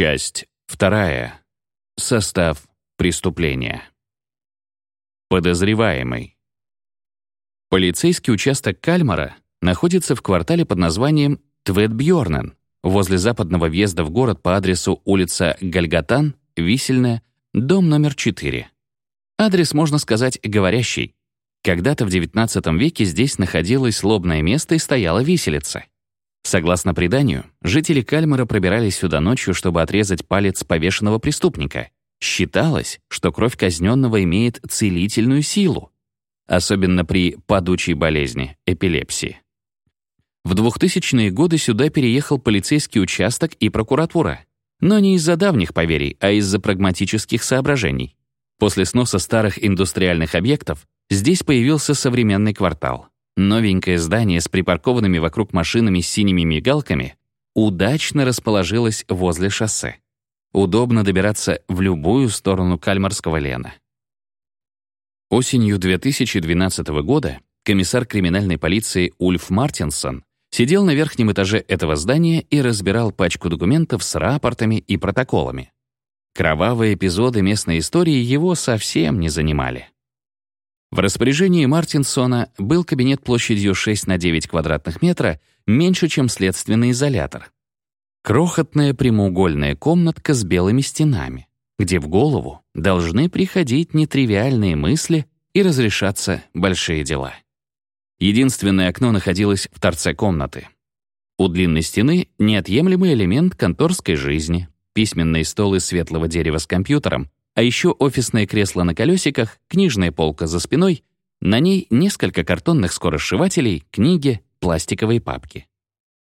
Часть вторая. Состав преступления. Подозреваемый. Полицейский участок Кальмара находится в квартале под названием Тветбьорнен, возле западного въезда в город по адресу улица Гальгатан, Висельная, дом номер 4. Адрес, можно сказать, говорящий. Когда-то в XIX веке здесь находилось лобное место и стояла виселица. Согласно преданию, жители Кальмара пробирались сюда ночью, чтобы отрезать палец повешенного преступника. Считалось, что кровь казненного имеет целительную силу, особенно при падучей болезни — эпилепсии. В 2000-е годы сюда переехал полицейский участок и прокуратура. Но не из-за давних поверий, а из-за прагматических соображений. После сноса старых индустриальных объектов здесь появился современный квартал. Новенькое здание с припаркованными вокруг машинами синими мигалками удачно расположилось возле шоссе. Удобно добираться в любую сторону Кальмарского лена. Осенью 2012 года комиссар криминальной полиции Ульф Мартинсон сидел на верхнем этаже этого здания и разбирал пачку документов с рапортами и протоколами. Кровавые эпизоды местной истории его совсем не занимали. В распоряжении Мартинсона был кабинет площадью 6 на 9 квадратных метра, меньше, чем следственный изолятор. Крохотная прямоугольная комнатка с белыми стенами, где в голову должны приходить нетривиальные мысли и разрешаться большие дела. Единственное окно находилось в торце комнаты. У длинной стены неотъемлемый элемент конторской жизни, письменный стол из светлого дерева с компьютером, а еще офисное кресло на колесиках, книжная полка за спиной, на ней несколько картонных скоросшивателей, книги, пластиковые папки.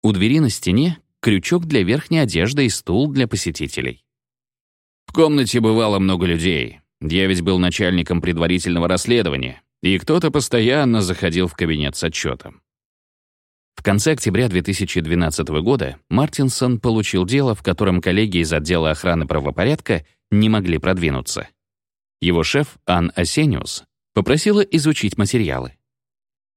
У двери на стене крючок для верхней одежды и стул для посетителей. В комнате бывало много людей. Я ведь был начальником предварительного расследования, и кто-то постоянно заходил в кабинет с отчетом. В конце октября 2012 года Мартинсон получил дело, в котором коллеги из отдела охраны правопорядка не могли продвинуться. Его шеф, Ан Асениус, попросила изучить материалы.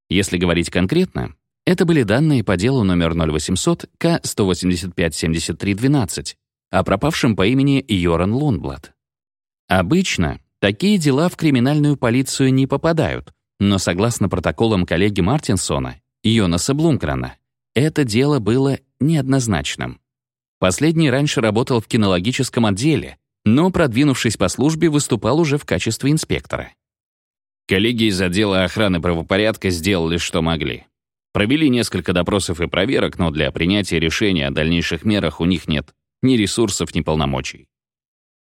Если говорить конкретно, это были данные по делу номер 0800 К-185-73-12 о пропавшем по имени Йоран Лунблад. Обычно такие дела в криминальную полицию не попадают, но согласно протоколам коллеги Мартинсона, Йонаса Блумкрана, это дело было неоднозначным. Последний раньше работал в кинологическом отделе, но, продвинувшись по службе, выступал уже в качестве инспектора. Коллеги из отдела охраны правопорядка сделали, что могли. Провели несколько допросов и проверок, но для принятия решения о дальнейших мерах у них нет ни ресурсов, ни полномочий.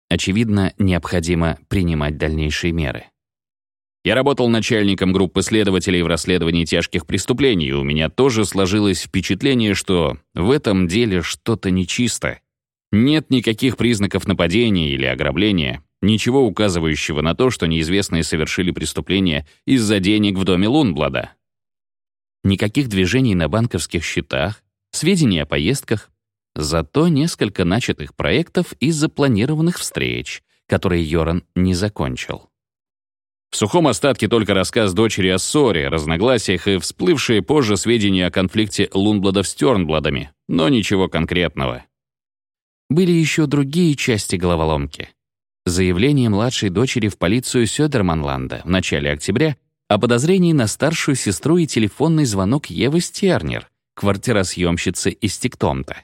Очевидно, необходимо принимать дальнейшие меры. Я работал начальником группы следователей в расследовании тяжких преступлений, и у меня тоже сложилось впечатление, что в этом деле что-то нечисто. Нет никаких признаков нападения или ограбления, ничего указывающего на то, что неизвестные совершили преступление из-за денег в доме Лунблада. Никаких движений на банковских счетах, сведений о поездках, зато несколько начатых проектов и запланированных встреч, которые Йоран не закончил. В сухом остатке только рассказ дочери о ссоре, разногласиях и всплывшие позже сведения о конфликте Лунбладов с Тернбладами, но ничего конкретного. Были еще другие части головоломки. Заявление младшей дочери в полицию Сёдерманланда в начале октября о подозрении на старшую сестру и телефонный звонок Евы Стернер, квартиросъемщицы из Тиктомта.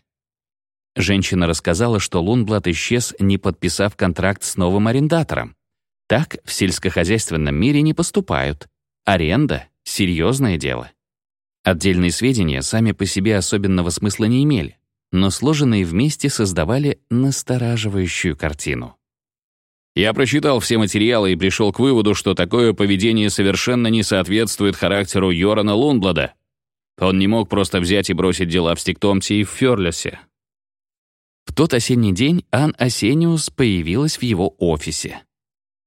Женщина рассказала, что Лунблад исчез, не подписав контракт с новым арендатором. Так в сельскохозяйственном мире не поступают. Аренда — серьезное дело. Отдельные сведения сами по себе особенного смысла не имели но сложенные вместе создавали настораживающую картину. Я прочитал все материалы и пришел к выводу, что такое поведение совершенно не соответствует характеру Йорана Лунблада. Он не мог просто взять и бросить дела в Стиктомте и в Фёрлесе. В тот осенний день Ан Асениус появилась в его офисе.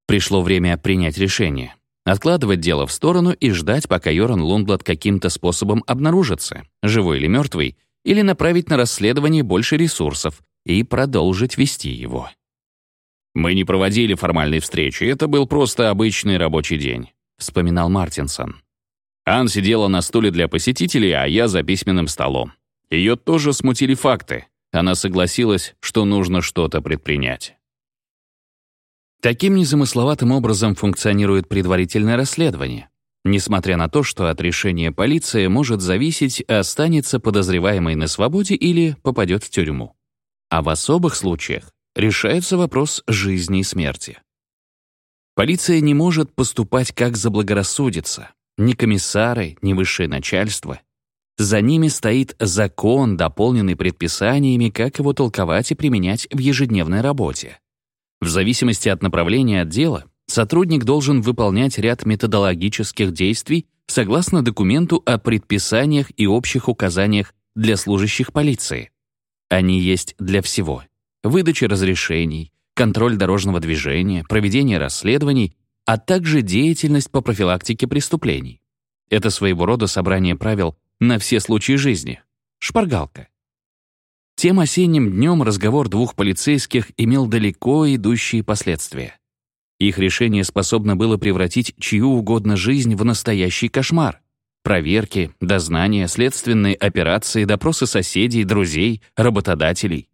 Пришло время принять решение. Откладывать дело в сторону и ждать, пока Йоран Лунблад каким-то способом обнаружится, живой или мертвый, или направить на расследование больше ресурсов и продолжить вести его. «Мы не проводили формальной встречи, это был просто обычный рабочий день», — вспоминал Мартинсон. Ан сидела на стуле для посетителей, а я за письменным столом. Ее тоже смутили факты. она согласилась, что нужно что-то предпринять. Таким незамысловатым образом функционирует предварительное расследование, несмотря на то, что от решения полиции может зависеть, останется подозреваемый на свободе или попадет в тюрьму. А в особых случаях решается вопрос жизни и смерти. Полиция не может поступать как заблагорассудится. Ни комиссары, ни высшее начальство. За ними стоит закон, дополненный предписаниями, как его толковать и применять в ежедневной работе. В зависимости от направления отдела, сотрудник должен выполнять ряд методологических действий согласно документу о предписаниях и общих указаниях для служащих полиции. Они есть для всего. Выдача разрешений, контроль дорожного движения, проведение расследований, а также деятельность по профилактике преступлений. Это своего рода собрание правил на все случаи жизни. Шпаргалка. Тем осенним днем разговор двух полицейских имел далеко идущие последствия. Их решение способно было превратить чью угодно жизнь в настоящий кошмар. Проверки, дознания, следственные операции, допросы соседей, друзей, работодателей.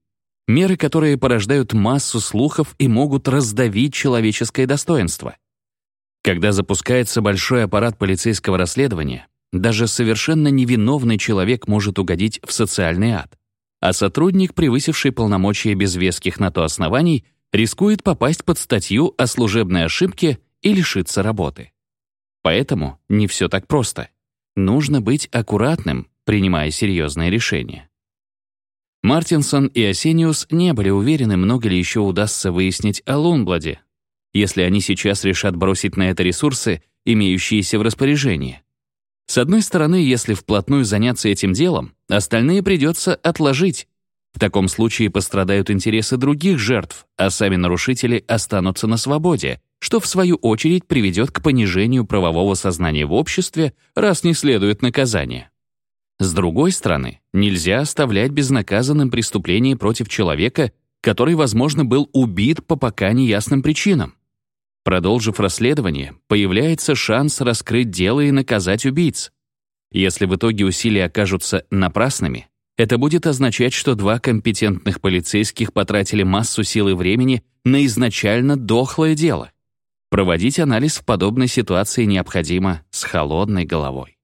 Меры, которые порождают массу слухов и могут раздавить человеческое достоинство. Когда запускается большой аппарат полицейского расследования, даже совершенно невиновный человек может угодить в социальный ад а сотрудник, превысивший полномочия без веских на то оснований, рискует попасть под статью о служебной ошибке и лишиться работы. Поэтому не все так просто. Нужно быть аккуратным, принимая серьезные решения. Мартинсон и Осениус не были уверены, много ли еще удастся выяснить о Лунбладе, если они сейчас решат бросить на это ресурсы, имеющиеся в распоряжении. С одной стороны, если вплотную заняться этим делом, остальные придется отложить. В таком случае пострадают интересы других жертв, а сами нарушители останутся на свободе, что в свою очередь приведет к понижению правового сознания в обществе, раз не следует наказание. С другой стороны, нельзя оставлять безнаказанным преступление против человека, который, возможно, был убит по пока неясным причинам. Продолжив расследование, появляется шанс раскрыть дело и наказать убийц. Если в итоге усилия окажутся напрасными, это будет означать, что два компетентных полицейских потратили массу сил и времени на изначально дохлое дело. Проводить анализ в подобной ситуации необходимо с холодной головой.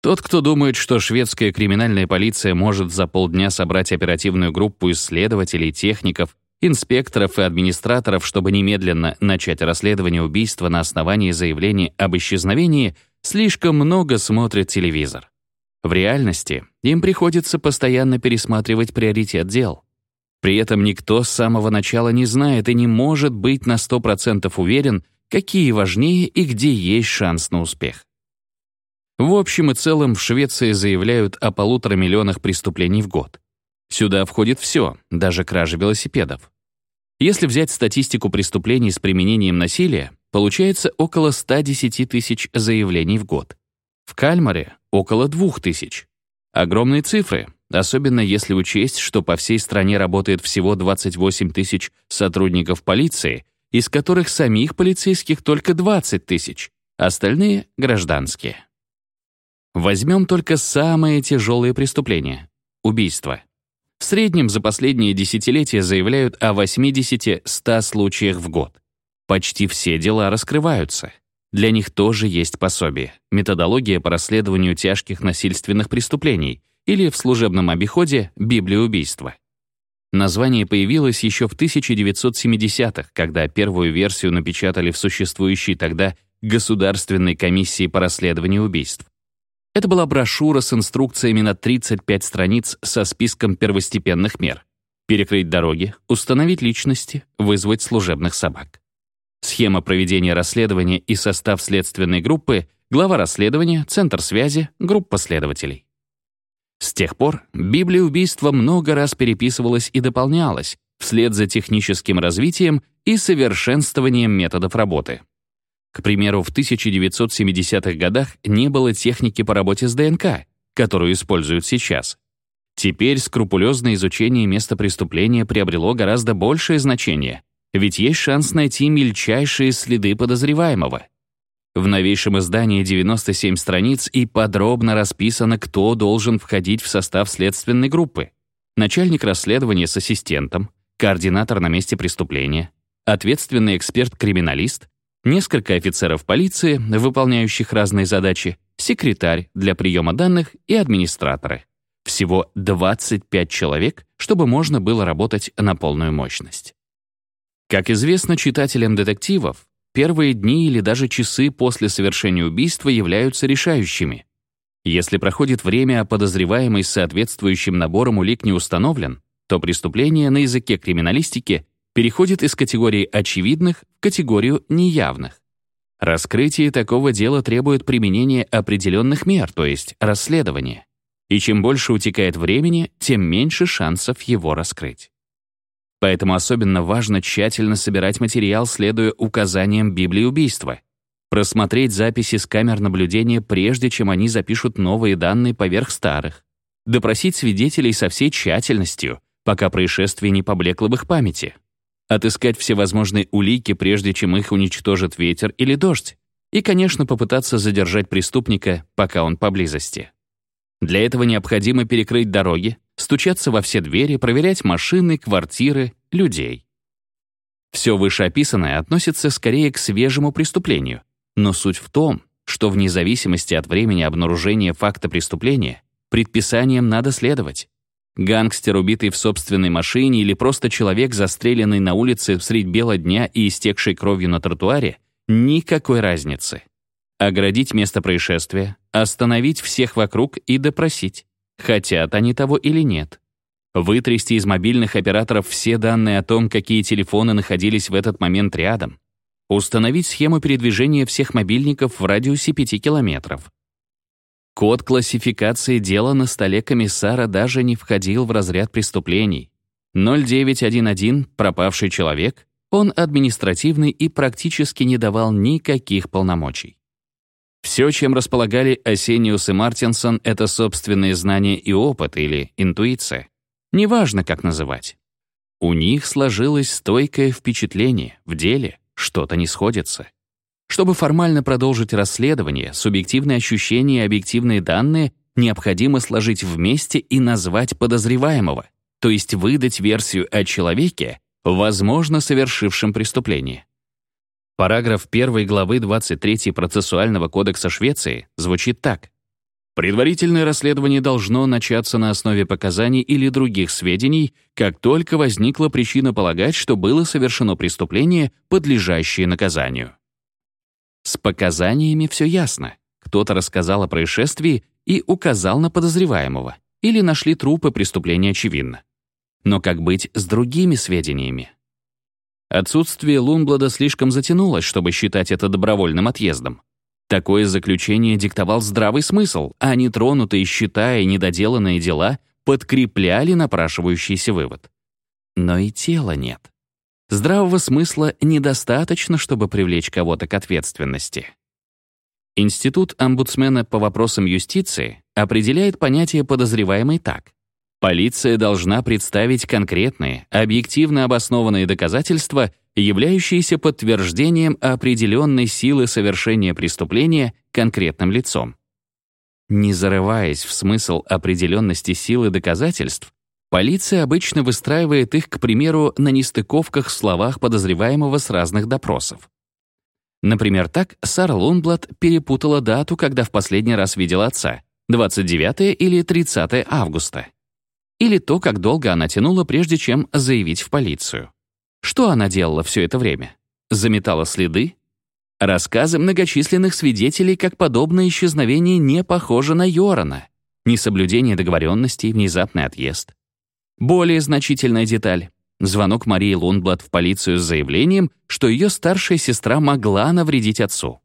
Тот, кто думает, что шведская криминальная полиция может за полдня собрать оперативную группу исследователей, техников инспекторов и администраторов, чтобы немедленно начать расследование убийства на основании заявления об исчезновении, слишком много смотрят телевизор. В реальности им приходится постоянно пересматривать приоритет дел. При этом никто с самого начала не знает и не может быть на 100% уверен, какие важнее и где есть шанс на успех. В общем и целом в Швеции заявляют о полутора миллионах преступлений в год. Сюда входит все, даже кражи велосипедов. Если взять статистику преступлений с применением насилия, получается около 110 тысяч заявлений в год. В Кальмаре — около 2 тысяч. Огромные цифры, особенно если учесть, что по всей стране работает всего 28 тысяч сотрудников полиции, из которых самих полицейских только 20 тысяч, остальные — гражданские. Возьмем только самые тяжелые преступления — убийства. В среднем за последние десятилетия заявляют о 80-100 случаях в год. Почти все дела раскрываются. Для них тоже есть пособие, методология по расследованию тяжких насильственных преступлений или в служебном обиходе «Библия убийства». Название появилось еще в 1970-х, когда первую версию напечатали в существующей тогда Государственной комиссии по расследованию убийств. Это была брошюра с инструкциями на 35 страниц со списком первостепенных мер. Перекрыть дороги, установить личности, вызвать служебных собак. Схема проведения расследования и состав следственной группы, глава расследования, центр связи, группа следователей. С тех пор Библия убийства много раз переписывалась и дополнялась, вслед за техническим развитием и совершенствованием методов работы. К примеру, в 1970-х годах не было техники по работе с ДНК, которую используют сейчас. Теперь скрупулезное изучение места преступления приобрело гораздо большее значение, ведь есть шанс найти мельчайшие следы подозреваемого. В новейшем издании 97 страниц и подробно расписано, кто должен входить в состав следственной группы. начальник расследования с ассистентом, координатор на месте преступления, ответственный эксперт-криминалист, несколько офицеров полиции, выполняющих разные задачи, секретарь для приема данных и администраторы. Всего 25 человек, чтобы можно было работать на полную мощность. Как известно читателям детективов, первые дни или даже часы после совершения убийства являются решающими. Если проходит время, а подозреваемый с соответствующим набором улик не установлен, то преступление на языке криминалистики переходит из категории очевидных в категорию неявных. Раскрытие такого дела требует применения определенных мер, то есть расследования. И чем больше утекает времени, тем меньше шансов его раскрыть. Поэтому особенно важно тщательно собирать материал, следуя указаниям Библии убийства. Просмотреть записи с камер наблюдения, прежде чем они запишут новые данные поверх старых. Допросить свидетелей со всей тщательностью, пока происшествие не поблекло в их памяти. Отыскать всевозможные улики, прежде чем их уничтожит ветер или дождь. И, конечно, попытаться задержать преступника, пока он поблизости. Для этого необходимо перекрыть дороги, стучаться во все двери, проверять машины, квартиры, людей. Все вышеописанное относится скорее к свежему преступлению, но суть в том, что вне зависимости от времени обнаружения факта преступления, предписаниям надо следовать. Гангстер, убитый в собственной машине, или просто человек, застреленный на улице средь бела дня и истекший кровью на тротуаре, никакой разницы. Оградить место происшествия, остановить всех вокруг и допросить, хотят они того или нет. Вытрясти из мобильных операторов все данные о том, какие телефоны находились в этот момент рядом. Установить схему передвижения всех мобильников в радиусе 5 километров. Код классификации дела на столе комиссара даже не входил в разряд преступлений. 0911 «Пропавший человек», он административный и практически не давал никаких полномочий. Все, чем располагали Осениус и Мартинсон, это собственные знания и опыт или интуиция. Неважно, как называть. У них сложилось стойкое впечатление, в деле что-то не сходится. Чтобы формально продолжить расследование, субъективные ощущения и объективные данные необходимо сложить вместе и назвать подозреваемого, то есть выдать версию о человеке, возможно, совершившем преступление. Параграф 1 главы 23 процессуального кодекса Швеции звучит так. Предварительное расследование должно начаться на основе показаний или других сведений, как только возникла причина полагать, что было совершено преступление, подлежащее наказанию. С показаниями все ясно. Кто-то рассказал о происшествии и указал на подозреваемого, или нашли трупы преступления очевидно. Но как быть с другими сведениями? Отсутствие Лунблада слишком затянулось, чтобы считать это добровольным отъездом. Такое заключение диктовал здравый смысл, а нетронутые счета и недоделанные дела подкрепляли напрашивающийся вывод. Но и тела нет. Здравого смысла недостаточно, чтобы привлечь кого-то к ответственности. Институт омбудсмена по вопросам юстиции определяет понятие подозреваемый так. Полиция должна представить конкретные, объективно обоснованные доказательства, являющиеся подтверждением определенной силы совершения преступления конкретным лицом. Не зарываясь в смысл определенности силы доказательств, полиция обычно выстраивает их, к примеру, на нестыковках в словах подозреваемого с разных допросов. Например, так Сара Лунблад перепутала дату, когда в последний раз видела отца — 29 или 30 августа или то, как долго она тянула, прежде чем заявить в полицию. Что она делала все это время? Заметала следы? Рассказы многочисленных свидетелей, как подобное исчезновение не похоже на Йорана. Несоблюдение договоренностей, внезапный отъезд. Более значительная деталь. Звонок Марии Лунблад в полицию с заявлением, что ее старшая сестра могла навредить отцу.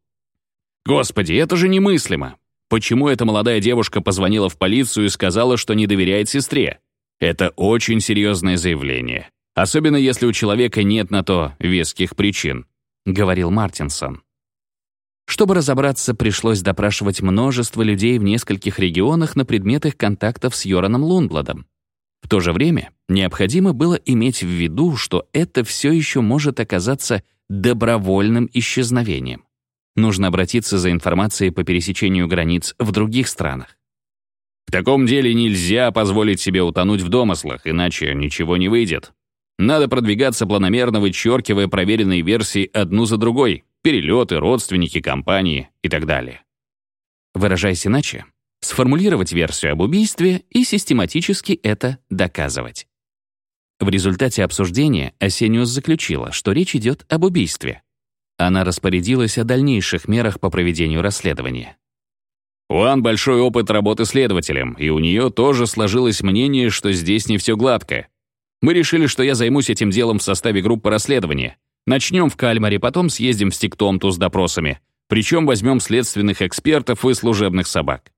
«Господи, это же немыслимо! Почему эта молодая девушка позвонила в полицию и сказала, что не доверяет сестре? Это очень серьезное заявление, особенно если у человека нет на то веских причин, говорил Мартинсон. Чтобы разобраться, пришлось допрашивать множество людей в нескольких регионах на предмет их контактов с Йораном Лунбладом. В то же время необходимо было иметь в виду, что это все еще может оказаться добровольным исчезновением. Нужно обратиться за информацией по пересечению границ в других странах. В таком деле нельзя позволить себе утонуть в домыслах, иначе ничего не выйдет. Надо продвигаться планомерно, вычеркивая проверенные версии одну за другой, перелеты, родственники, компании и так далее. Выражаясь иначе, сформулировать версию об убийстве и систематически это доказывать. В результате обсуждения Осениус заключила, что речь идет об убийстве. Она распорядилась о дальнейших мерах по проведению расследования. У Ан большой опыт работы следователем, и у нее тоже сложилось мнение, что здесь не все гладко. Мы решили, что я займусь этим делом в составе группы расследования. Начнем в Кальмаре, потом съездим в Стиктомту с допросами. Причем возьмем следственных экспертов и служебных собак.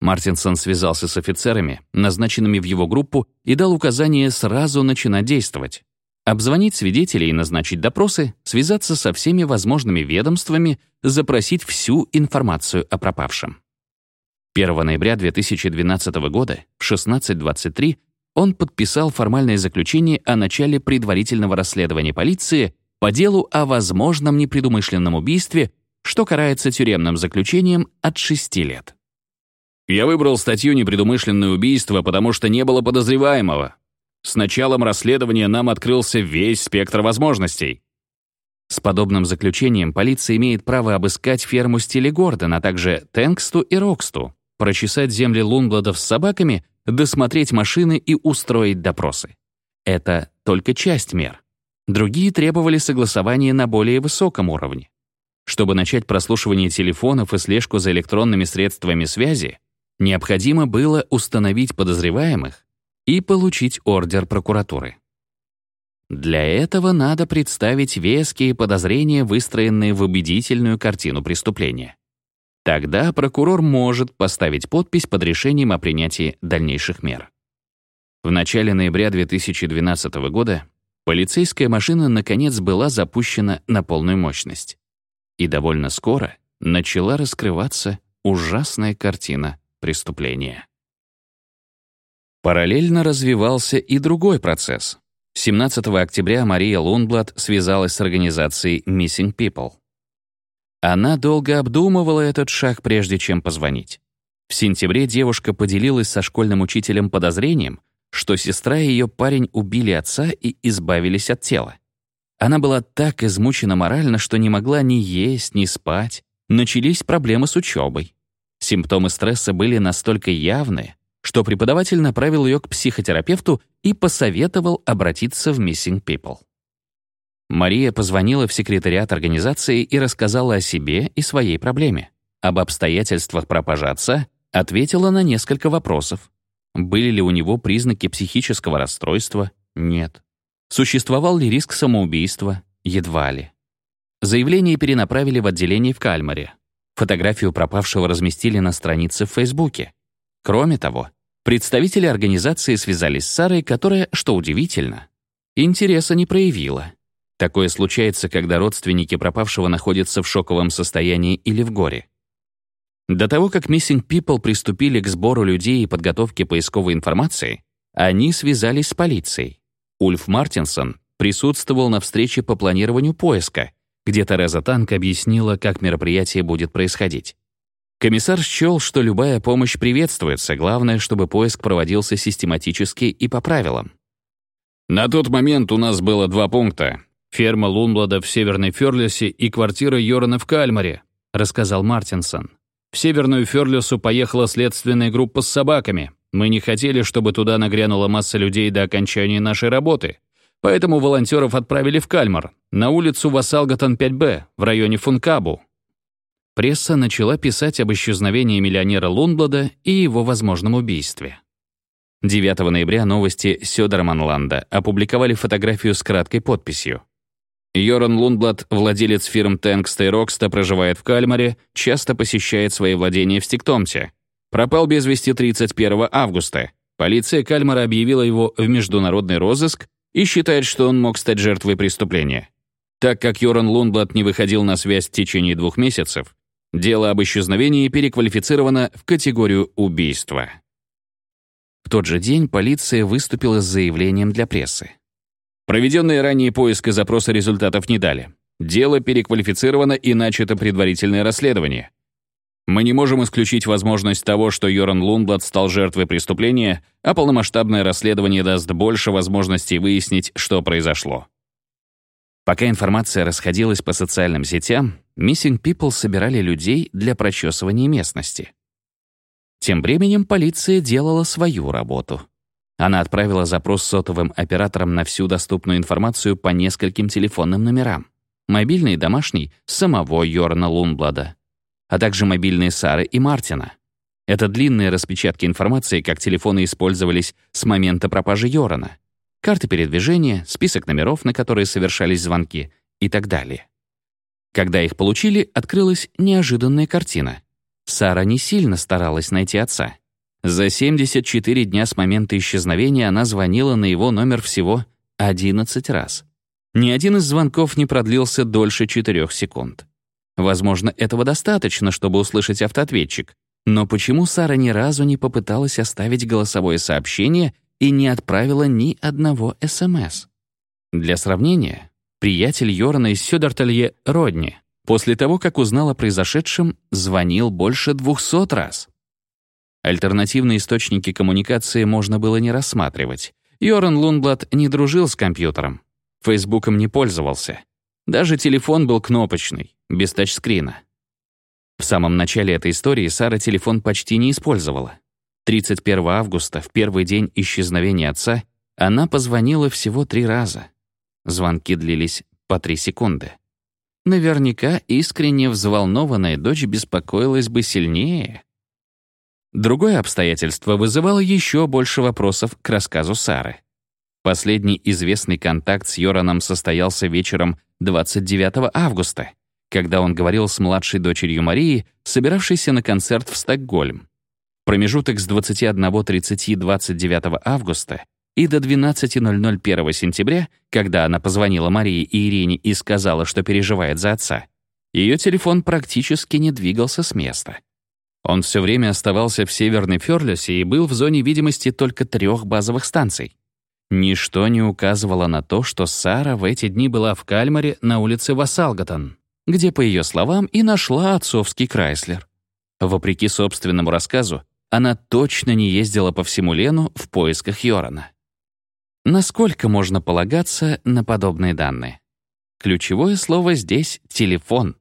Мартинсон связался с офицерами, назначенными в его группу, и дал указание сразу начинать действовать. Обзвонить свидетелей и назначить допросы, связаться со всеми возможными ведомствами, запросить всю информацию о пропавшем. 1 ноября 2012 года в 16.23 он подписал формальное заключение о начале предварительного расследования полиции по делу о возможном непредумышленном убийстве, что карается тюремным заключением от 6 лет. Я выбрал статью «Непредумышленное убийство», потому что не было подозреваемого. С началом расследования нам открылся весь спектр возможностей. С подобным заключением полиция имеет право обыскать ферму Стили Гордон, а также Тенксту и Роксту, прочесать земли Лунбладов с собаками, досмотреть машины и устроить допросы. Это только часть мер. Другие требовали согласования на более высоком уровне. Чтобы начать прослушивание телефонов и слежку за электронными средствами связи, Необходимо было установить подозреваемых и получить ордер прокуратуры. Для этого надо представить веские подозрения, выстроенные в убедительную картину преступления. Тогда прокурор может поставить подпись под решением о принятии дальнейших мер. В начале ноября 2012 года полицейская машина наконец была запущена на полную мощность. И довольно скоро начала раскрываться ужасная картина преступления. Параллельно развивался и другой процесс. 17 октября Мария Лунблад связалась с организацией Missing People. Она долго обдумывала этот шаг, прежде чем позвонить. В сентябре девушка поделилась со школьным учителем подозрением, что сестра и ее парень убили отца и избавились от тела. Она была так измучена морально, что не могла ни есть, ни спать. Начались проблемы с учебой. Симптомы стресса были настолько явны, что преподаватель направил ее к психотерапевту и посоветовал обратиться в Missing People. Мария позвонила в секретариат организации и рассказала о себе и своей проблеме. Об обстоятельствах пропажи отца ответила на несколько вопросов. Были ли у него признаки психического расстройства? Нет. Существовал ли риск самоубийства? Едва ли. Заявление перенаправили в отделение в Кальмаре. Фотографию пропавшего разместили на странице в Фейсбуке. Кроме того, представители организации связались с Сарой, которая, что удивительно, интереса не проявила. Такое случается, когда родственники пропавшего находятся в шоковом состоянии или в горе. До того, как Missing People приступили к сбору людей и подготовке поисковой информации, они связались с полицией. Ульф Мартинсон присутствовал на встрече по планированию поиска, где Тереза Танк объяснила, как мероприятие будет происходить. Комиссар счел, что любая помощь приветствуется, главное, чтобы поиск проводился систематически и по правилам. «На тот момент у нас было два пункта. Ферма Лунблада в Северной Ферлисе и квартира Йорана в Кальмаре», рассказал Мартинсон. «В Северную Ферлису поехала следственная группа с собаками. Мы не хотели, чтобы туда нагрянула масса людей до окончания нашей работы. Поэтому волонтеров отправили в Кальмар, на улицу Вассалгатан 5Б, в районе Функабу. Пресса начала писать об исчезновении миллионера Лунблада и его возможном убийстве. 9 ноября новости Сёдерманланда опубликовали фотографию с краткой подписью. Йоран Лунблад, владелец фирм Тенгста и Рокста, проживает в Кальмаре, часто посещает свои владения в Стигтомте. Пропал без вести 31 августа. Полиция Кальмара объявила его в международный розыск и считает, что он мог стать жертвой преступления. Так как Йоран Лунблад не выходил на связь в течение двух месяцев, дело об исчезновении переквалифицировано в категорию убийства. В тот же день полиция выступила с заявлением для прессы. Проведенные ранее поиск и запросы результатов не дали. Дело переквалифицировано и начато предварительное расследование. Мы не можем исключить возможность того, что Йоран Лунблад стал жертвой преступления, а полномасштабное расследование даст больше возможностей выяснить, что произошло. Пока информация расходилась по социальным сетям, Missing People собирали людей для прочесывания местности. Тем временем полиция делала свою работу. Она отправила запрос сотовым операторам на всю доступную информацию по нескольким телефонным номерам. Мобильный и домашний — самого Йорна Лунблада, а также мобильные Сары и Мартина. Это длинные распечатки информации, как телефоны использовались с момента пропажи Йорана, карты передвижения, список номеров, на которые совершались звонки и так далее. Когда их получили, открылась неожиданная картина. Сара не сильно старалась найти отца. За 74 дня с момента исчезновения она звонила на его номер всего 11 раз. Ни один из звонков не продлился дольше 4 секунд. Возможно, этого достаточно, чтобы услышать автоответчик. Но почему Сара ни разу не попыталась оставить голосовое сообщение и не отправила ни одного СМС? Для сравнения, приятель Йорана из Сёдартелье Родни после того, как узнал о произошедшем, звонил больше 200 раз. Альтернативные источники коммуникации можно было не рассматривать. Йоран Лунблад не дружил с компьютером, Фейсбуком не пользовался. Даже телефон был кнопочный, без тачскрина. В самом начале этой истории Сара телефон почти не использовала. 31 августа, в первый день исчезновения отца, она позвонила всего три раза. Звонки длились по три секунды. Наверняка искренне взволнованная дочь беспокоилась бы сильнее. Другое обстоятельство вызывало еще больше вопросов к рассказу Сары. Последний известный контакт с Йораном состоялся вечером 29 августа, когда он говорил с младшей дочерью Марии, собиравшейся на концерт в Стокгольм. Промежуток с 21.30 29 августа и до 12.00 1 сентября, когда она позвонила Марии и Ирине и сказала, что переживает за отца, ее телефон практически не двигался с места. Он все время оставался в Северной Фёрлюсе и был в зоне видимости только трех базовых станций. Ничто не указывало на то, что Сара в эти дни была в Кальмаре на улице Вассалгатон, где, по ее словам, и нашла отцовский Крайслер. Вопреки собственному рассказу, она точно не ездила по всему Лену в поисках Йорана. Насколько можно полагаться на подобные данные? Ключевое слово здесь — телефон.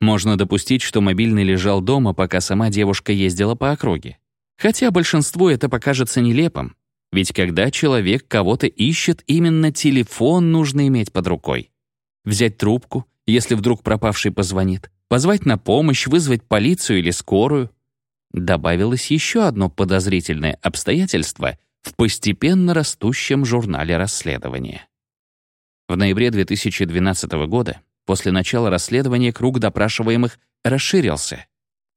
Можно допустить, что мобильный лежал дома, пока сама девушка ездила по округе. Хотя большинству это покажется нелепым, ведь когда человек кого-то ищет, именно телефон нужно иметь под рукой. Взять трубку, если вдруг пропавший позвонит, позвать на помощь, вызвать полицию или скорую. Добавилось еще одно подозрительное обстоятельство в постепенно растущем журнале расследования. В ноябре 2012 года После начала расследования круг допрашиваемых расширился.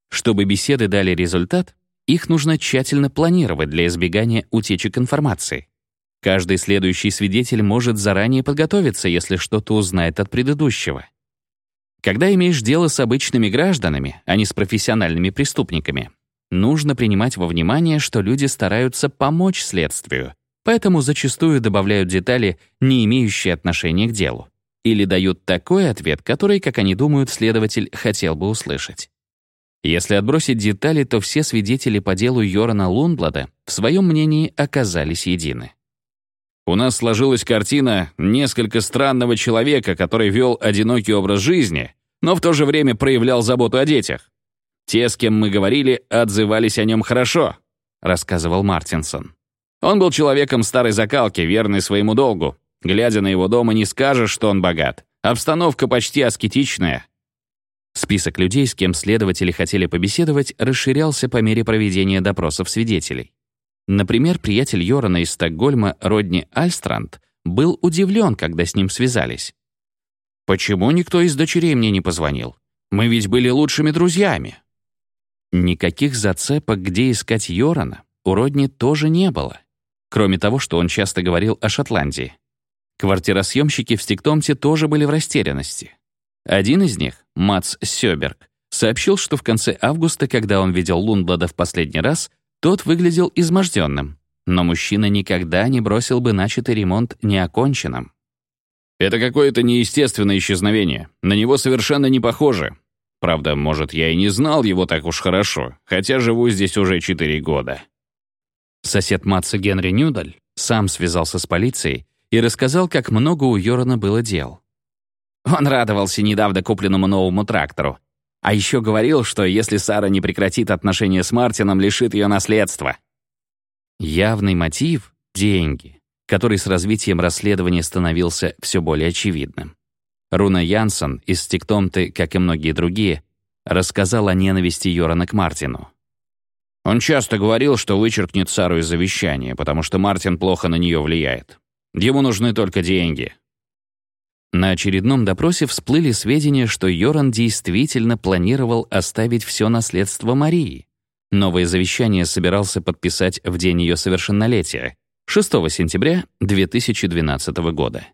Чтобы беседы дали результат, их нужно тщательно планировать для избегания утечек информации. Каждый следующий свидетель может заранее подготовиться, если что-то узнает от предыдущего. Когда имеешь дело с обычными гражданами, а не с профессиональными преступниками, нужно принимать во внимание, что люди стараются помочь следствию, поэтому зачастую добавляют детали, не имеющие отношения к делу или дают такой ответ, который, как они думают, следователь хотел бы услышать. Если отбросить детали, то все свидетели по делу Йорана Лунблада в своем мнении оказались едины. У нас сложилась картина несколько странного человека, который вел одинокий образ жизни, но в то же время проявлял заботу о детях. Те, с кем мы говорили, отзывались о нем хорошо, рассказывал Мартинсон. Он был человеком старой закалки, верный своему долгу, Глядя на его дом, и не скажешь, что он богат. Обстановка почти аскетичная. Список людей, с кем следователи хотели побеседовать, расширялся по мере проведения допросов свидетелей. Например, приятель Йорана из Стокгольма Родни Альстранд был удивлен, когда с ним связались. «Почему никто из дочерей мне не позвонил? Мы ведь были лучшими друзьями». Никаких зацепок, где искать Йорана, у Родни тоже не было. Кроме того, что он часто говорил о Шотландии. Квартиросъемщики в Стиктомте тоже были в растерянности. Один из них, Мац Сёберг, сообщил, что в конце августа, когда он видел Лунблада в последний раз, тот выглядел изможденным, но мужчина никогда не бросил бы начатый ремонт неоконченным. «Это какое-то неестественное исчезновение. На него совершенно не похоже. Правда, может, я и не знал его так уж хорошо, хотя живу здесь уже четыре года». Сосед Матса Генри Нюдаль сам связался с полицией и рассказал, как много у Йорана было дел. Он радовался недавно купленному новому трактору. А еще говорил, что если Сара не прекратит отношения с Мартином, лишит ее наследства. Явный мотив — деньги, который с развитием расследования становился все более очевидным. Руна Янсон из Стиктомты, как и многие другие, рассказал о ненависти Йорана к Мартину. Он часто говорил, что вычеркнет Сару из завещания, потому что Мартин плохо на нее влияет. Ему нужны только деньги. На очередном допросе всплыли сведения, что Йоран действительно планировал оставить все наследство Марии. Новое завещание собирался подписать в день ее совершеннолетия, 6 сентября 2012 года.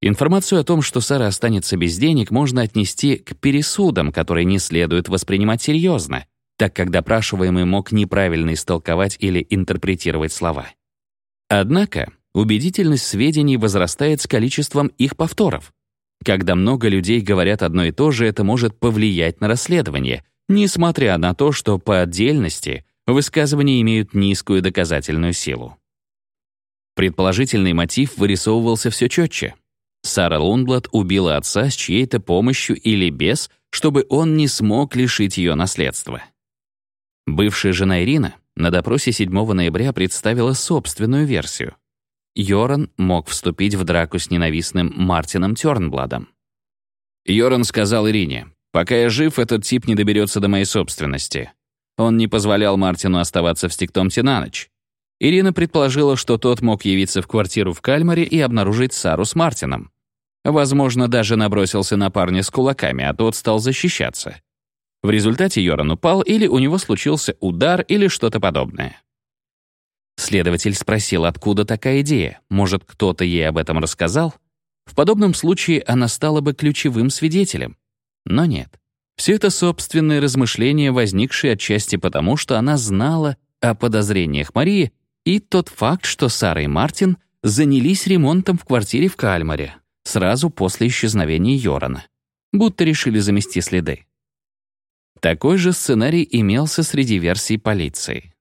Информацию о том, что Сара останется без денег, можно отнести к пересудам, которые не следует воспринимать серьезно, так как допрашиваемый мог неправильно истолковать или интерпретировать слова. Однако убедительность сведений возрастает с количеством их повторов. Когда много людей говорят одно и то же, это может повлиять на расследование, несмотря на то, что по отдельности высказывания имеют низкую доказательную силу. Предположительный мотив вырисовывался все четче. Сара Лунблад убила отца с чьей-то помощью или без, чтобы он не смог лишить ее наследства. Бывшая жена Ирина на допросе 7 ноября представила собственную версию. Йоран мог вступить в драку с ненавистным Мартином Тёрнбладом. Йоран сказал Ирине, «Пока я жив, этот тип не доберется до моей собственности. Он не позволял Мартину оставаться в Стиктомте на ночь. Ирина предположила, что тот мог явиться в квартиру в Кальмаре и обнаружить Сару с Мартином. Возможно, даже набросился на парня с кулаками, а тот стал защищаться. В результате Йоран упал, или у него случился удар, или что-то подобное. Следователь спросил, откуда такая идея. Может, кто-то ей об этом рассказал? В подобном случае она стала бы ключевым свидетелем. Но нет. Все это собственные размышления, возникшие отчасти потому, что она знала о подозрениях Марии и тот факт, что Сара и Мартин занялись ремонтом в квартире в Кальмаре сразу после исчезновения Йорана, будто решили замести следы. Такой же сценарий имелся среди версий полиции.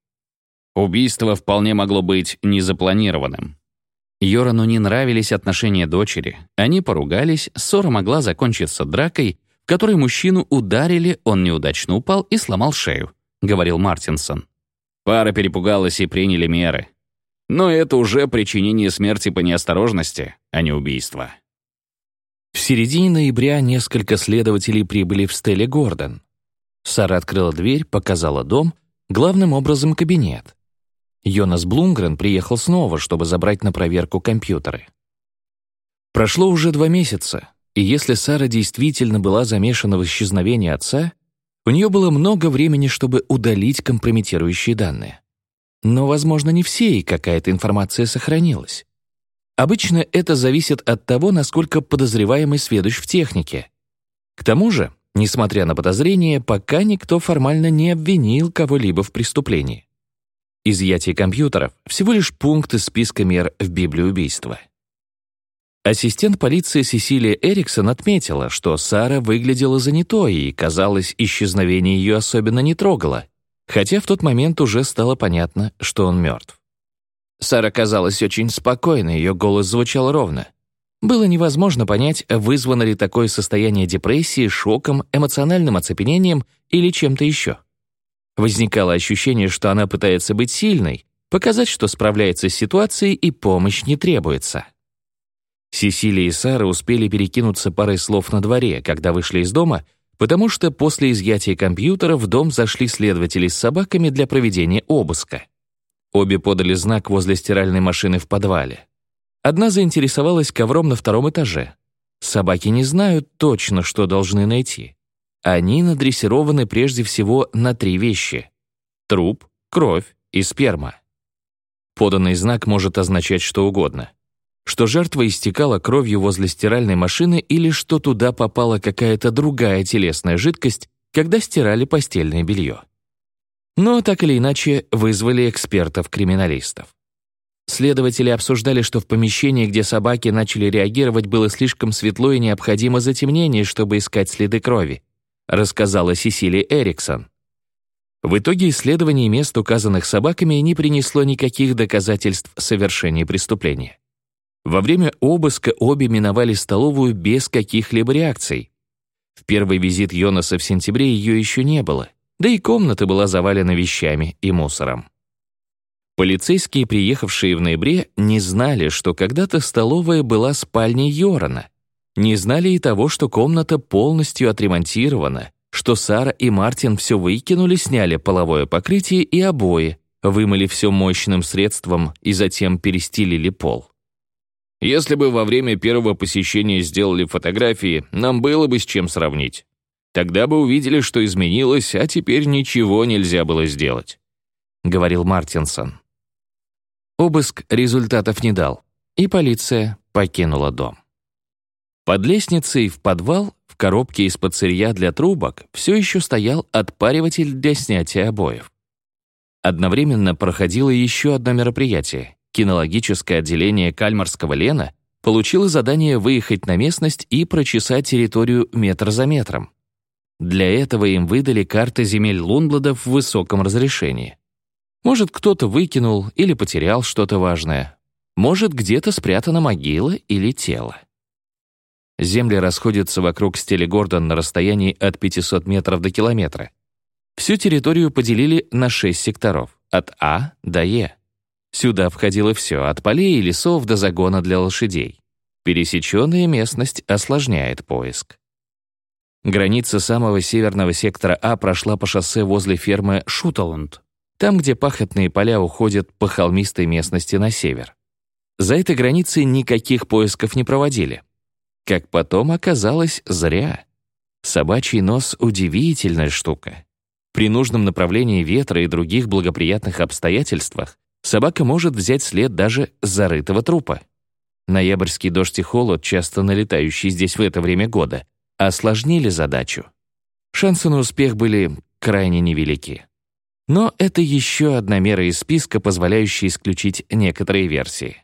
Убийство вполне могло быть незапланированным. Йорану не нравились отношения дочери. Они поругались, ссора могла закончиться дракой, в которой мужчину ударили, он неудачно упал и сломал шею, говорил Мартинсон. Пара перепугалась и приняли меры. Но это уже причинение смерти по неосторожности, а не убийство. В середине ноября несколько следователей прибыли в Стелле Гордон. Сара открыла дверь, показала дом, главным образом кабинет. Йонас Блунгрен приехал снова, чтобы забрать на проверку компьютеры. Прошло уже два месяца, и если Сара действительно была замешана в исчезновении отца, у нее было много времени, чтобы удалить компрометирующие данные. Но, возможно, не все, и какая-то информация сохранилась. Обычно это зависит от того, насколько подозреваемый сведущ в технике. К тому же, несмотря на подозрения, пока никто формально не обвинил кого-либо в преступлении. Изъятие компьютеров — всего лишь пункт из списка мер в Библии убийства. Ассистент полиции Сесилия Эриксон отметила, что Сара выглядела занятой и, казалось, исчезновение ее особенно не трогало, хотя в тот момент уже стало понятно, что он мертв. Сара казалась очень спокойной, ее голос звучал ровно. Было невозможно понять, вызвано ли такое состояние депрессии шоком, эмоциональным оцепенением или чем-то еще. Возникало ощущение, что она пытается быть сильной, показать, что справляется с ситуацией и помощь не требуется. Сесилия и Сара успели перекинуться парой слов на дворе, когда вышли из дома, потому что после изъятия компьютера в дом зашли следователи с собаками для проведения обыска. Обе подали знак возле стиральной машины в подвале. Одна заинтересовалась ковром на втором этаже. Собаки не знают точно, что должны найти. Они надрессированы прежде всего на три вещи — труп, кровь и сперма. Поданный знак может означать что угодно что жертва истекала кровью возле стиральной машины или что туда попала какая-то другая телесная жидкость, когда стирали постельное белье. Но так или иначе вызвали экспертов-криминалистов. Следователи обсуждали, что в помещении, где собаки начали реагировать, было слишком светло и необходимо затемнение, чтобы искать следы крови. рассказала Сесилия Эриксон. В итоге исследование мест, указанных собаками, не принесло никаких доказательств совершения преступления. Во время обыска обе миновали столовую без каких-либо реакций. В первый визит Йонаса в сентябре ее еще не было, да и комната была завалена вещами и мусором. Полицейские, приехавшие в ноябре, не знали, что когда-то столовая была спальней Йорана. Не знали и того, что комната полностью отремонтирована, что Сара и Мартин все выкинули, сняли половое покрытие и обои, вымыли все мощным средством и затем перестилили пол. Если бы во время первого посещения сделали фотографии, нам было бы с чем сравнить. Тогда бы увидели, что изменилось, а теперь ничего нельзя было сделать», — говорил Мартинсон. Обыск результатов не дал, и полиция покинула дом. Под лестницей в подвал в коробке из-под сырья для трубок все еще стоял отпариватель для снятия обоев. Одновременно проходило еще одно мероприятие кинологическое отделение Кальмарского Лена получило задание выехать на местность и прочесать территорию метр за метром. Для этого им выдали карты земель Лунбладов в высоком разрешении. Может, кто-то выкинул или потерял что-то важное. Может, где-то спрятана могила или тело. Земли расходятся вокруг стели Гордон на расстоянии от 500 метров до километра. Всю территорию поделили на 6 секторов, от А до Е. Сюда входило все, от полей и лесов до загона для лошадей. Пересеченная местность осложняет поиск. Граница самого северного сектора А прошла по шоссе возле фермы Шуталанд, там, где пахотные поля уходят по холмистой местности на север. За этой границей никаких поисков не проводили. Как потом оказалось, зря. Собачий нос — удивительная штука. При нужном направлении ветра и других благоприятных обстоятельствах собака может взять след даже зарытого трупа. Ноябрьский дождь и холод, часто налетающий здесь в это время года, осложнили задачу. Шансы на успех были крайне невелики. Но это еще одна мера из списка, позволяющая исключить некоторые версии.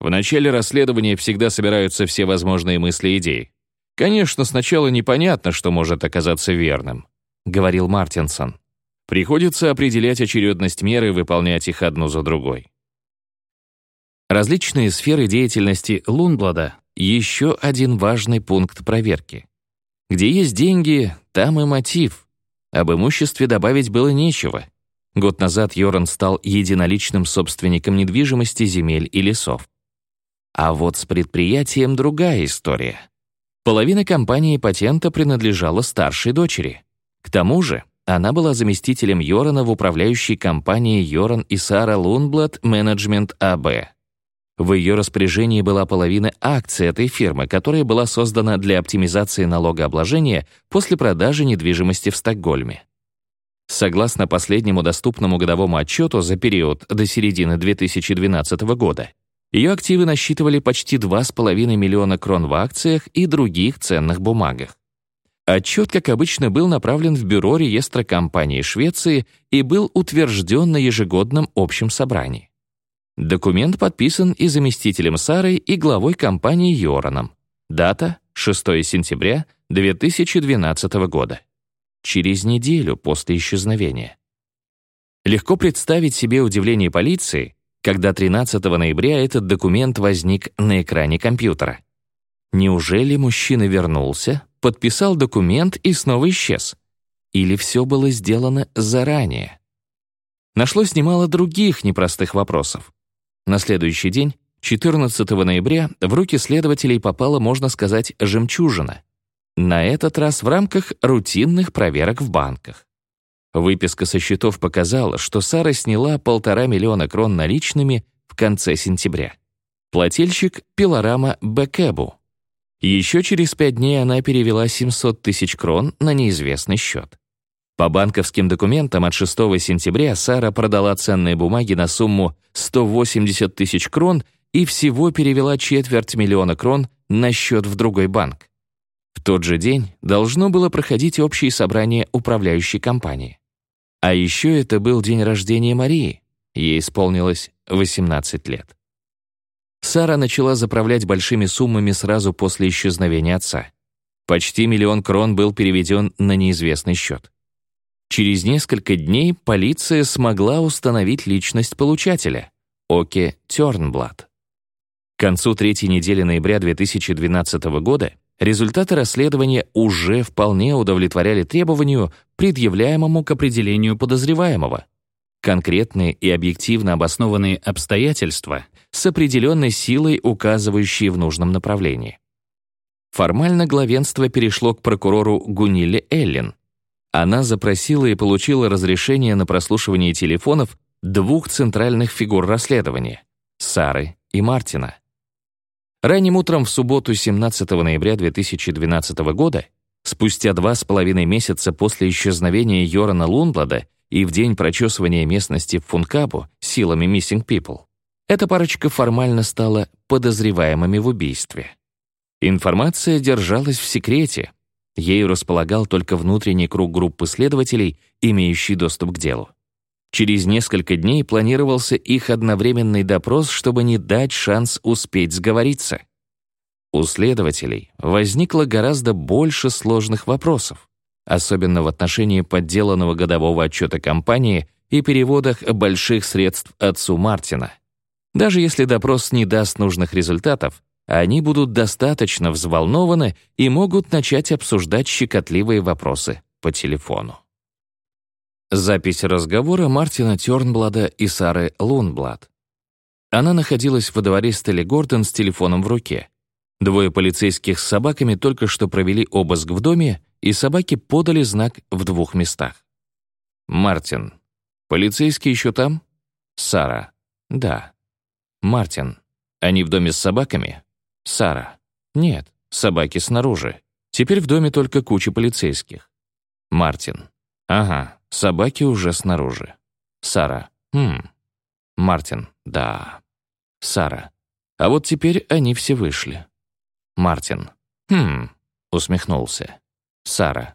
В начале расследования всегда собираются все возможные мысли и идеи. Конечно, сначала непонятно, что может оказаться верным, говорил Мартинсон. Приходится определять очередность мер и выполнять их одну за другой. Различные сферы деятельности Лунблада — еще один важный пункт проверки. Где есть деньги, там и мотив. Об имуществе добавить было нечего. Год назад Йоран стал единоличным собственником недвижимости, земель и лесов. А вот с предприятием другая история. Половина компании патента принадлежала старшей дочери. К тому же она была заместителем Йорана в управляющей компании Йоран и Сара Лунблад Менеджмент АБ. В ее распоряжении была половина акций этой фирмы, которая была создана для оптимизации налогообложения после продажи недвижимости в Стокгольме. Согласно последнему доступному годовому отчету за период до середины 2012 года, ее активы насчитывали почти 2,5 миллиона крон в акциях и других ценных бумагах. Отчет, как обычно, был направлен в Бюро реестра компаний Швеции и был утвержден на ежегодном общем собрании. Документ подписан и заместителем Сарой, и главой компании Йораном. Дата — 6 сентября 2012 года. Через неделю после исчезновения. Легко представить себе удивление полиции, когда 13 ноября этот документ возник на экране компьютера. Неужели мужчина вернулся, подписал документ и снова исчез. Или все было сделано заранее? Нашлось немало других непростых вопросов. На следующий день, 14 ноября, в руки следователей попала, можно сказать, жемчужина. На этот раз в рамках рутинных проверок в банках. Выписка со счетов показала, что Сара сняла полтора миллиона крон наличными в конце сентября. Плательщик — Пилорама Бекэбу. Еще через пять дней она перевела 700 тысяч крон на неизвестный счет. По банковским документам от 6 сентября Сара продала ценные бумаги на сумму 180 тысяч крон и всего перевела четверть миллиона крон на счет в другой банк. В тот же день должно было проходить общее собрание управляющей компании. А еще это был день рождения Марии. Ей исполнилось 18 лет. Сара начала заправлять большими суммами сразу после исчезновения отца. Почти миллион крон был переведен на неизвестный счет. Через несколько дней полиция смогла установить личность получателя — Оке Тёрнблат. К концу третьей недели ноября 2012 года результаты расследования уже вполне удовлетворяли требованию, предъявляемому к определению подозреваемого. Конкретные и объективно обоснованные обстоятельства с определенной силой, указывающие в нужном направлении. Формально главенство перешло к прокурору Гуниле Эллен, она запросила и получила разрешение на прослушивание телефонов двух центральных фигур расследования — Сары и Мартина. Ранним утром в субботу 17 ноября 2012 года, спустя два с половиной месяца после исчезновения Йорана Лунблада и в день прочесывания местности в Функабу силами Missing People, эта парочка формально стала подозреваемыми в убийстве. Информация держалась в секрете, Ею располагал только внутренний круг группы следователей, имеющий доступ к делу. Через несколько дней планировался их одновременный допрос, чтобы не дать шанс успеть сговориться. У следователей возникло гораздо больше сложных вопросов, особенно в отношении подделанного годового отчета компании и переводах больших средств отцу Мартина. Даже если допрос не даст нужных результатов, они будут достаточно взволнованы и могут начать обсуждать щекотливые вопросы по телефону. Запись разговора Мартина Тёрнблада и Сары Лунблад. Она находилась во дворе Стелли Гордон с телефоном в руке. Двое полицейских с собаками только что провели обыск в доме, и собаки подали знак в двух местах. Мартин. Полицейский еще там? Сара. Да. Мартин. Они в доме с собаками? Сара. Нет, собаки снаружи. Теперь в доме только куча полицейских. Мартин. Ага, собаки уже снаружи. Сара. Хм. Мартин. Да. Сара. А вот теперь они все вышли. Мартин. Хм. Усмехнулся. Сара.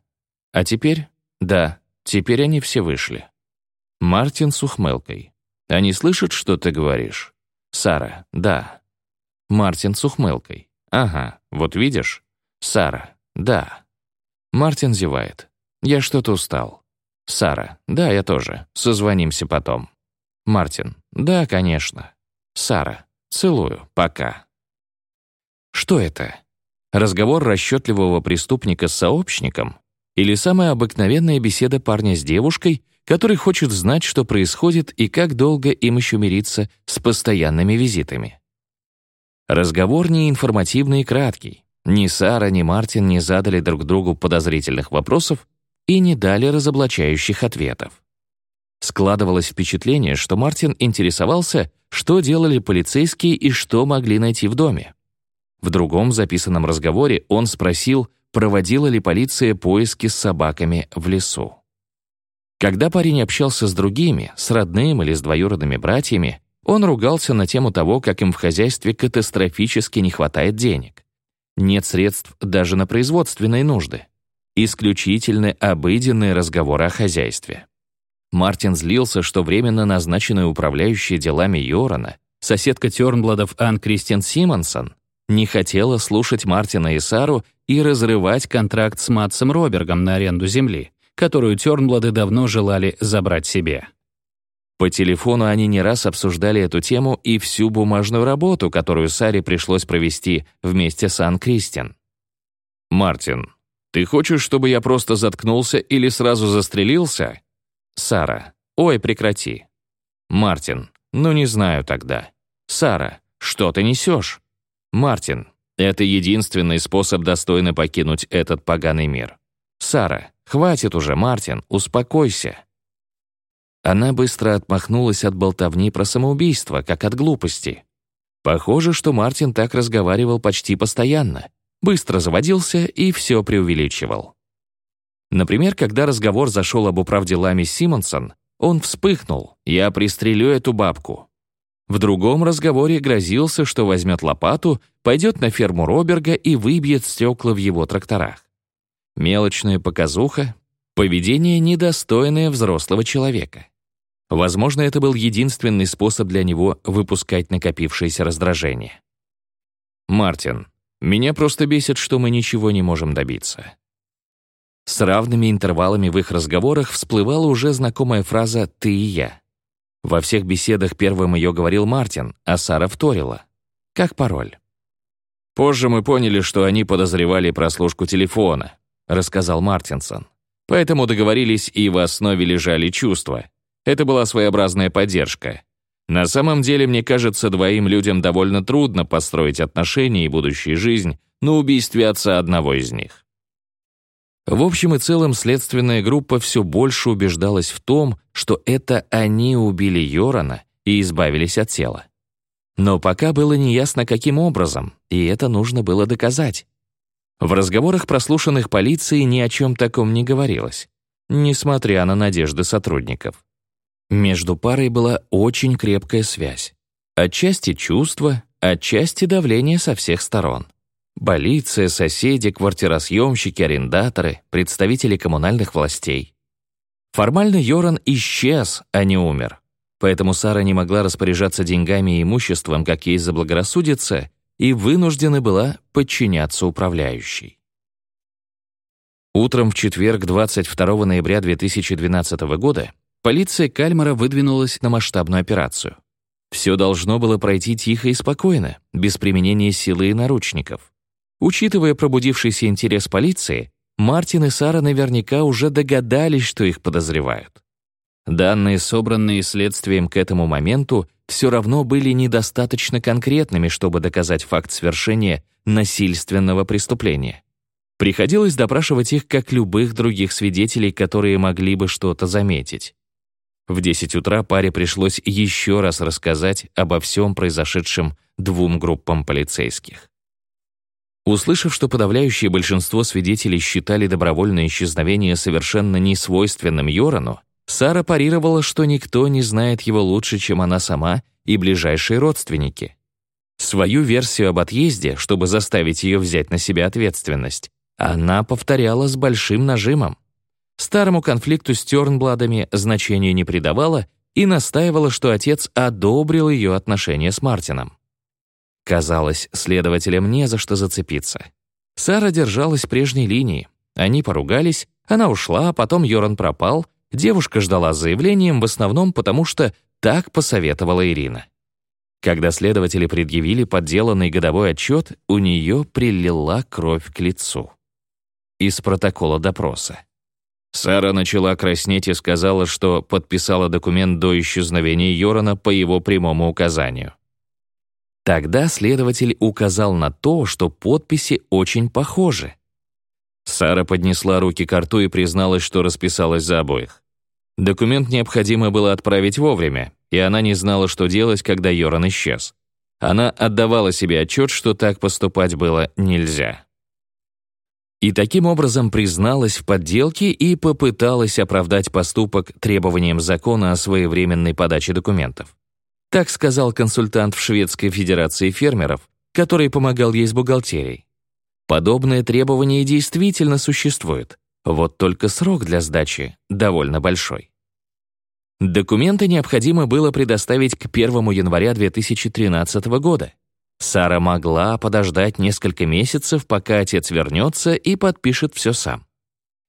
А теперь? Да, теперь они все вышли. Мартин с ухмылкой. Они слышат, что ты говоришь? Сара. Да. Мартин с ухмылкой. «Ага, вот видишь? Сара. Да». Мартин зевает. «Я что-то устал». Сара. «Да, я тоже. Созвонимся потом». Мартин. «Да, конечно». Сара. «Целую. Пока». Что это? Разговор расчетливого преступника с сообщником? Или самая обыкновенная беседа парня с девушкой, который хочет знать, что происходит и как долго им еще мириться с постоянными визитами? Разговор не информативный и краткий. Ни Сара, ни Мартин не задали друг другу подозрительных вопросов и не дали разоблачающих ответов. Складывалось впечатление, что Мартин интересовался, что делали полицейские и что могли найти в доме. В другом записанном разговоре он спросил, проводила ли полиция поиски с собаками в лесу. Когда парень общался с другими, с родным или с двоюродными братьями, он ругался на тему того, как им в хозяйстве катастрофически не хватает денег. Нет средств даже на производственные нужды. Исключительно обыденные разговоры о хозяйстве. Мартин злился, что временно назначенная управляющая делами Йорана, соседка Тёрнбладов Ан Кристин Симонсон, не хотела слушать Мартина и Сару и разрывать контракт с Матсом Робергом на аренду земли, которую Тёрнблады давно желали забрать себе. По телефону они не раз обсуждали эту тему и всю бумажную работу, которую Саре пришлось провести вместе с Ан Кристин. «Мартин, ты хочешь, чтобы я просто заткнулся или сразу застрелился?» Сара. «Ой, прекрати». Мартин. «Ну, не знаю тогда». Сара. «Что ты несешь?» Мартин. «Это единственный способ достойно покинуть этот поганый мир». Сара. «Хватит уже, Мартин, успокойся». Она быстро отмахнулась от болтовни про самоубийство, как от глупости. Похоже, что Мартин так разговаривал почти постоянно, быстро заводился и все преувеличивал. Например, когда разговор зашел об управделами Симонсон, он вспыхнул «Я пристрелю эту бабку». В другом разговоре грозился, что возьмет лопату, пойдет на ферму Роберга и выбьет стекла в его тракторах. Мелочная показуха, поведение, недостойное взрослого человека. Возможно, это был единственный способ для него выпускать накопившееся раздражение. «Мартин, Меня просто бесит, что мы ничего не можем добиться». С равными интервалами в их разговорах всплывала уже знакомая фраза «ты и я». Во всех беседах первым ее говорил Мартин, а Сара вторила. Как пароль. «Позже мы поняли, что они подозревали прослушку телефона», рассказал Мартинсон. «Поэтому договорились, и в основе лежали чувства. Это была своеобразная поддержка. На самом деле, мне кажется, двоим людям довольно трудно построить отношения и будущую жизнь на убийстве отца одного из них. В общем и целом, следственная группа все больше убеждалась в том, что это они убили Йорана и избавились от тела. Но пока было неясно, каким образом, и это нужно было доказать. В разговорах, прослушанных полицией, ни о чем таком не говорилось, несмотря на надежды сотрудников. Между парой была очень крепкая связь. Отчасти чувства, отчасти давление со всех сторон. Полиция, соседи, квартиросъемщики, арендаторы, представители коммунальных властей. Формально Йоран исчез, а не умер. Поэтому Сара не могла распоряжаться деньгами и имуществом, как ей заблагорассудится, и вынуждена была подчиняться управляющей. Утром в четверг, 22 ноября 2012 года, полиция Кальмара выдвинулась на масштабную операцию. Все должно было пройти тихо и спокойно, без применения силы и наручников. Учитывая пробудившийся интерес полиции, Мартин и Сара наверняка уже догадались, что их подозревают. Данные, собранные следствием к этому моменту, все равно были недостаточно конкретными, чтобы доказать факт свершения насильственного преступления. Приходилось допрашивать их как любых других свидетелей, которые могли бы что-то заметить. В 10 утра паре пришлось еще раз рассказать обо всем произошедшем двум группам полицейских. Услышав, что подавляющее большинство свидетелей считали добровольное исчезновение совершенно несвойственным Йорану, Сара парировала, что никто не знает его лучше, чем она сама и ближайшие родственники. Свою версию об отъезде, чтобы заставить ее взять на себя ответственность, она повторяла с большим нажимом. Старому конфликту с Тернбладами значения не придавала и настаивала, что отец одобрил ее отношения с Мартином. Казалось, следователям не за что зацепиться. Сара держалась прежней линии. Они поругались, она ушла, потом Йоран пропал, девушка ждала с заявлением в основном потому, что так посоветовала Ирина. Когда следователи предъявили подделанный годовой отчет, у нее прилила кровь к лицу. Из протокола допроса. Сара начала краснеть и сказала, что подписала документ до исчезновения Йорана по его прямому указанию. Тогда следователь указал на то, что подписи очень похожи. Сара поднесла руки к рту и призналась, что расписалась за обоих. Документ необходимо было отправить вовремя, и она не знала, что делать, когда Йоран исчез. Она отдавала себе отчет, что так поступать было нельзя. И таким образом призналась в подделке и попыталась оправдать поступок требованием закона о своевременной подаче документов. Так сказал консультант в Шведской Федерации фермеров, который помогал ей с бухгалтерией. Подобное требование действительно существует, вот только срок для сдачи довольно большой. Документы необходимо было предоставить к 1 января 2013 года. Сара могла подождать несколько месяцев, пока отец вернется и подпишет все сам.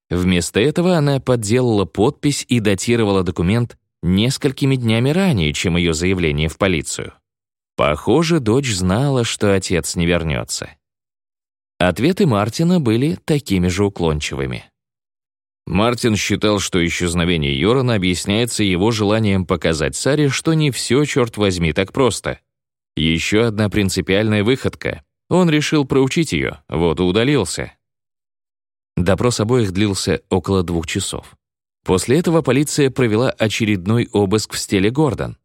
Вместо этого она подделала подпись и датировала документ несколькими днями ранее, чем ее заявление в полицию. Похоже, дочь знала, что отец не вернется. Ответы Мартина были такими же уклончивыми. Мартин считал, что исчезновение Йорана объясняется его желанием показать Саре, что не все, черт возьми, так просто. Еще одна принципиальная выходка. Он решил проучить ее, вот и удалился. Допрос обоих длился около двух часов. После этого полиция провела очередной обыск в стиле Гордон.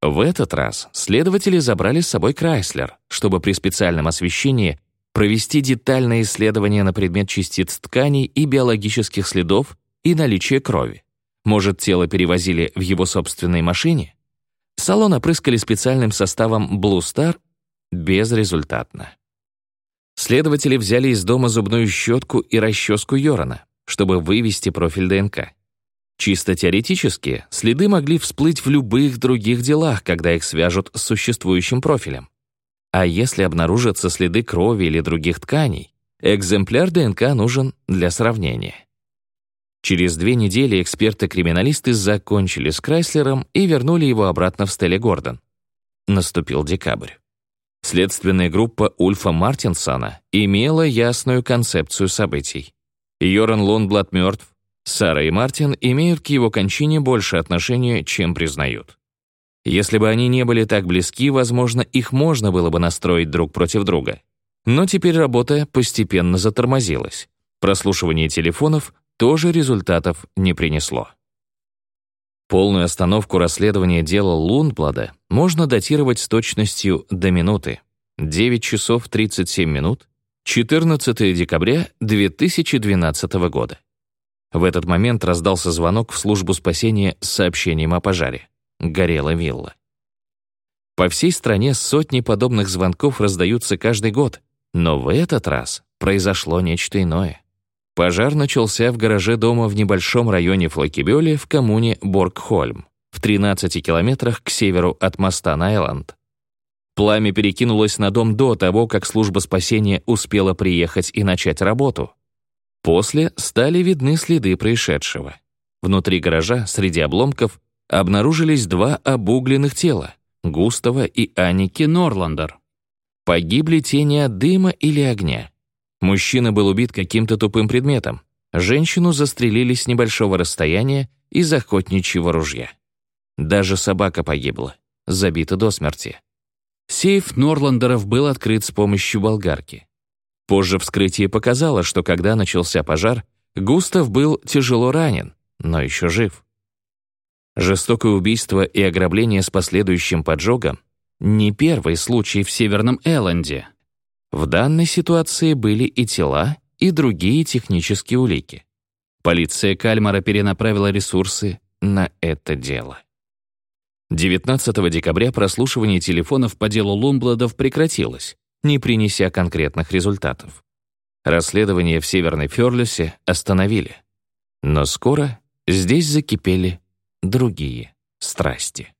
В этот раз следователи забрали с собой Крайслер, чтобы при специальном освещении провести детальное исследование на предмет частиц тканей и биологических следов и наличия крови. Может, тело перевозили в его собственной машине? Салон опрыскали специальным составом Blue Star безрезультатно. Следователи взяли из дома зубную щетку и расческу Йорана, чтобы вывести профиль ДНК. Чисто теоретически, следы могли всплыть в любых других делах, когда их свяжут с существующим профилем. А если обнаружатся следы крови или других тканей, экземпляр ДНК нужен для сравнения. Через две недели эксперты-криминалисты закончили с Крайслером и вернули его обратно в Стелле Гордон. Наступил декабрь. Следственная группа Ульфа Мартинсона имела ясную концепцию событий. Йоран Лунблад мертв, Сара и Мартин имеют к его кончине больше отношения, чем признают. Если бы они не были так близки, возможно, их можно было бы настроить друг против друга. Но теперь работа постепенно затормозилась. Прослушивание телефонов тоже результатов не принесло. Полную остановку расследования дела Лундблада можно датировать с точностью до минуты. 9 часов 37 минут, 14 декабря 2012 года. В этот момент раздался звонок в службу спасения с сообщением о пожаре. Горела вилла. По всей стране сотни подобных звонков раздаются каждый год, но в этот раз произошло нечто иное. Пожар начался в гараже дома в небольшом районе Флакебёле в коммуне Боргхольм, в 13 километрах к северу от моста на Эланд. Пламя перекинулось на дом до того, как служба спасения успела приехать и начать работу. После стали видны следы происшедшего. Внутри гаража, среди обломков, обнаружились два обугленных тела — Густава и Аники Норландер. Погибли тени от дыма или огня. Мужчина был убит каким-то тупым предметом. Женщину застрелили с небольшого расстояния из охотничьего ружья. Даже собака погибла, забита до смерти. Сейф Норландеров был открыт с помощью болгарки. Позже вскрытие показало, что когда начался пожар, Густав был тяжело ранен, но еще жив. Жестокое убийство и ограбление с последующим поджогом — не первый случай в Северном Элленде, в данной ситуации были и тела, и другие технические улики. Полиция Кальмара перенаправила ресурсы на это дело. 19 декабря прослушивание телефонов по делу Лумбладов прекратилось, не принеся конкретных результатов. Расследование в Северной Фёрлюсе остановили. Но скоро здесь закипели другие страсти.